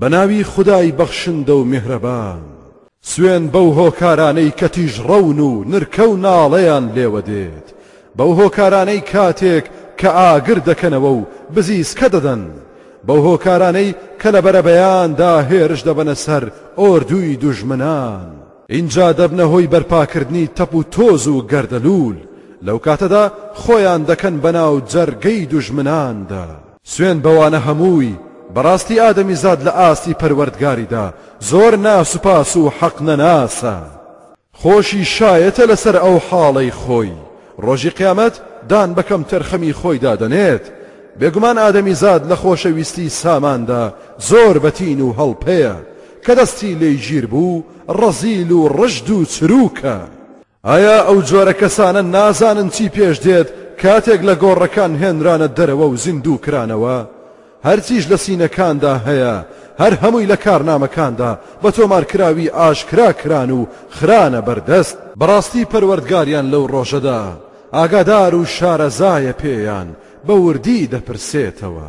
بەناوی خودای بەخشندە و میهرەبان. سوێن بەو هۆکارانەی کە تیژڕەون و نرکە و ناڵەیان لێوە دێت، بەو هۆکارانەی کاتێک کە ئاگر دەکەنەوە و بزیسکە دەدەن، بەو هۆکارانەی کە لە بەرەبەیاندا هێرش دەبەنە سەر ئۆردووی دوژمنان، ئینجا دەبنە هۆی بەرپاکردنی تەپ و تۆز و گەردەلوول، لەو کاتەدا خۆیان دەکەن بەناو جەرگەی دوژمناندا. سوێن بەوانە هەمووی، بەڕاستی ئادەمیزاد لە ئاستی پەروەردگاریدا زۆر ناسوپاس و حەق نەناسە، خۆشی شایەتە لەسەر ئەو حاڵەی خۆی، ڕۆژی قیامەت دان بە کەمتەرخەمی خۆیدا دەنێت، بێگومان ئادەمیزاد لە خۆشەویستی ساماندا زۆر بەتین و هەڵپەیە، کە دەستی لێی گیربوو ڕەزیل و ڕژد و چرووکە. ئایا ئەو جۆرە کەسانە نازانن چی پێش دێت کاتێک لە گۆڕەکان هێنرانە دەرەوە و زیندوو کرانەوە؟ هەرچیش لە سینەکاندا هەیە، هەر هەمووی لە کارنامەکاندا بە تۆمارکراوی ئاشکرا کران و خرانە بەردەست. بەڕاستی پەروەردگاریان لەو ڕۆژەدا ئاگادار و شارەزایە پێیان، بە وردی دەپرسێتەوە.